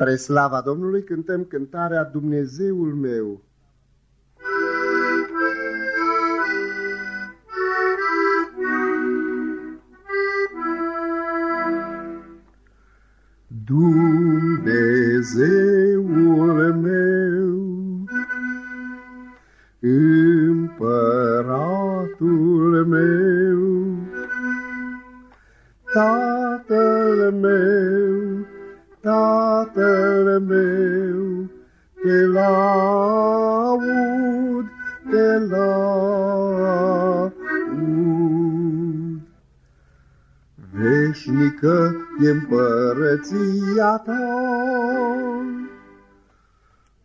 Spre slava Domnului cântăm cântarea Dumnezeul meu. Dumnezeul meu, împăratul meu, Tatăl meu, Tatăl meu, te laud, te laud. Veșnică e împărăția ta,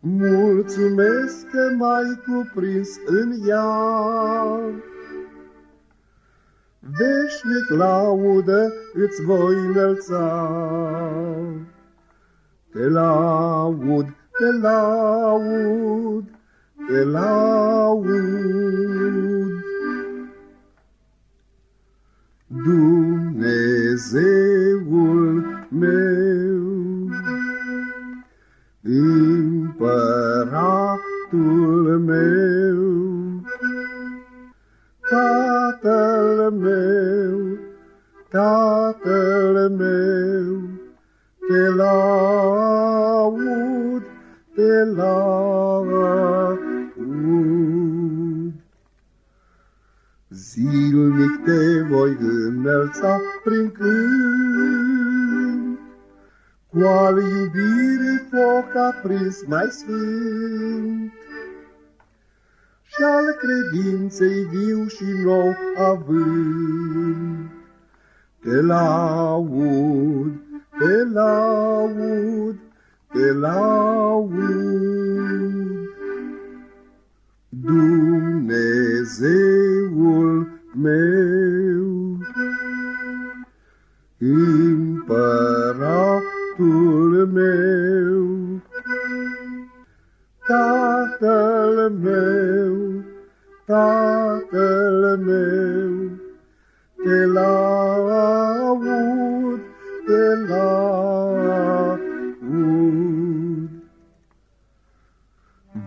Mulțumesc că m-ai cuprins în ea. Veșnic laudă îți voi înălța. Te laud, te laud, te laud. Dumnezeul meu, împăratul meu, Tatăl meu, Tatăl meu, te laud, te laud. Zilnic te voi înălța prin cânt, cu al iubirii foc aprins mai sfânt, și al credinței viu și nou avânt. Te laud, te laud, te laud. Dumnezeul meu, împăratul meu, Tatăl meu, Tatăl meu, te laud, te laud.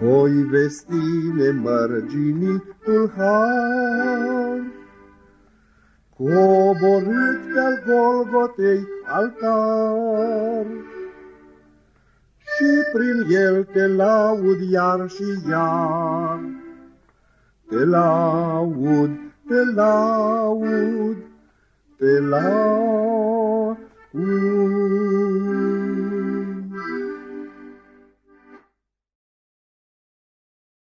Voi vesti nemărginitul har, coborât pe-al Golgotei altar, și prin el te laud iar și iar. Te laud, te laud, te laud.